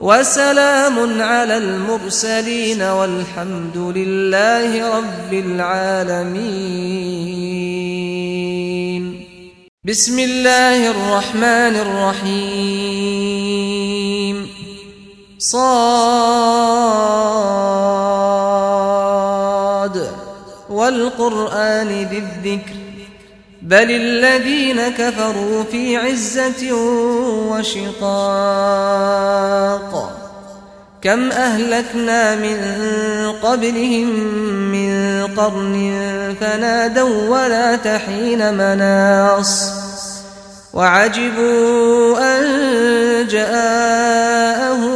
وسلام على المرسلين والحمد لله رب العالمين. بسم الله الرحمن الرحيم. صاد. والقرآن ذي الذكر. بل الذين كفروا في عزة وشقاق. كم أهلكنا من قبلهم من قرن فنادوا ولا تحين مناص. وعجبوا أن جاءهم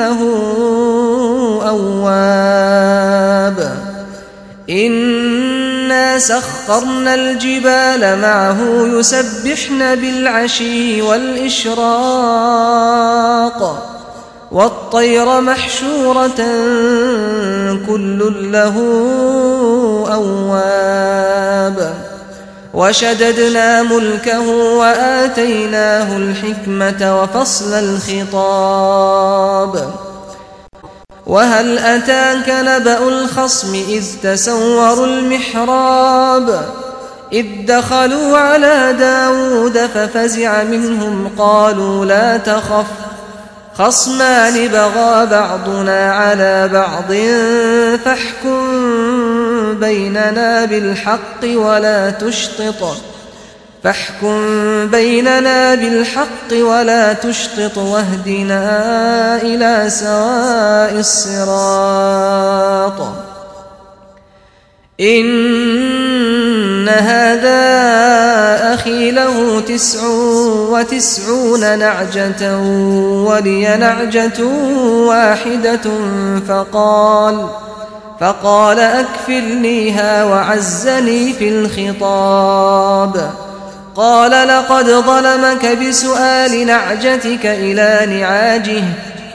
إنه أواب. إنا سخرنا الجبال معه يسبحن بالعشي والإشراق. والطير محشورة كل له أواب. وشددنا ملكه وآتيناه الحكمة وفصل الخطاب. وهل أتاك نبأ الخصم إذ تسوروا المحراب؟ إذ دخلوا على داود ففزع منهم قالوا لا تخف. خصمان بغى بعضنا على بعض فاحكم بيننا بالحق ولا تشطط. فاحكم بيننا بالحق ولا تشطط واهدنا إلى سواء الصراط. ان هذا أخي له 99 نعجه ولي نعجه واحدة فقال فقال اكفلنيها وعزني في الخطاب قال لقد ظلمك بسؤال نعجتك إلى نعاجه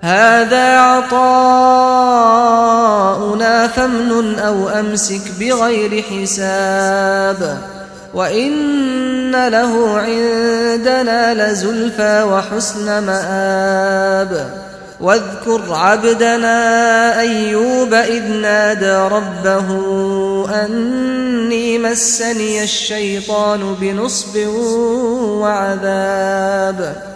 هذا عطاؤنا فمن أو أمسك بغير حساب وإن له عندنا لزلفى وحسن مآب واذكر عبدنا أيوب إذ نادى ربه أني مسني الشيطان بنصب وعذاب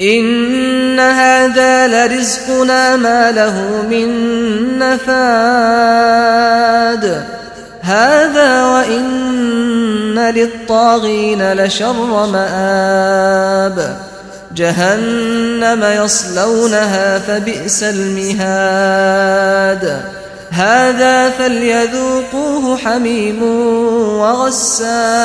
ان هذا لرزقنا ما له من نفاد هذا وان للطاغين لشر مآب جهنم يصلونها فبئس المهاد هذا فليذوقوه حميم وغساق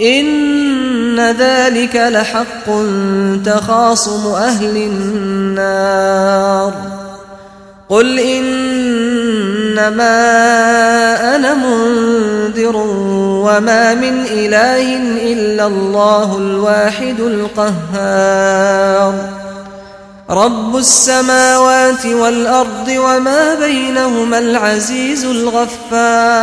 ان ذلك لحق تخاصم أهل النار قل انما أنا منذر وما من اله الا الله الواحد القهار رب السماوات والارض وما بينهما العزيز الغفار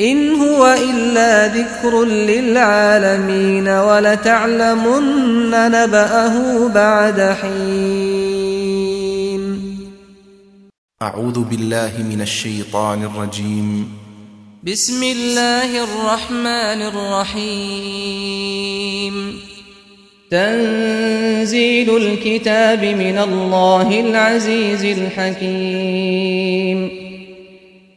إن هو إلا ذكر للعالمين ولتعلمن نبأه بعد حين. أعوذ بالله من الشيطان الرجيم. بسم الله الرحمن الرحيم. تنزيل الكتاب من الله العزيز الحكيم.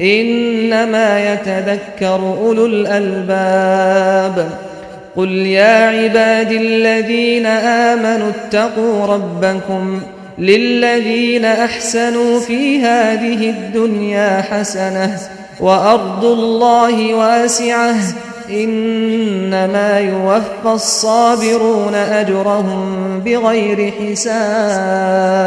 إنما يتذكر أولو الألباب. قل يا عباد الذين آمنوا اتقوا ربكم للذين أحسنوا في هذه الدنيا حسنة وأرض الله واسعة. إنما يوفى الصابرون أجرهم بغير حساب.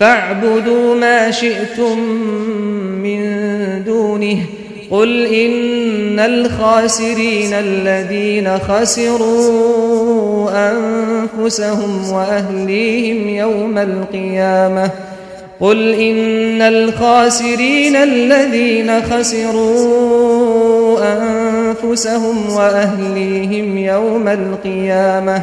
فاعبدوا ما شئتم من دونه. قل إن الخاسرين الذين خسروا أنفسهم وأهليهم يوم القيامة. قل إن الخاسرين الذين خسروا أنفسهم وأهليهم يوم القيامة.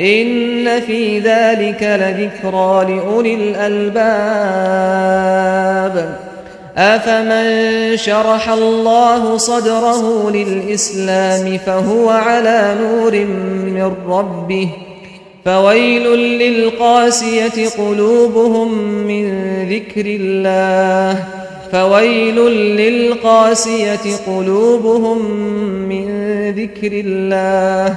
ان في ذلك لذكرى لاولي الالباب افمن شرح الله صدره للاسلام فهو على نور من ربه فويل للقاسيه قلوبهم من ذكر الله فويل للقاسيه قلوبهم من ذكر الله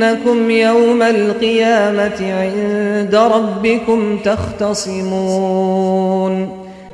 إنكم يوم القيامة عند ربكم تختصمون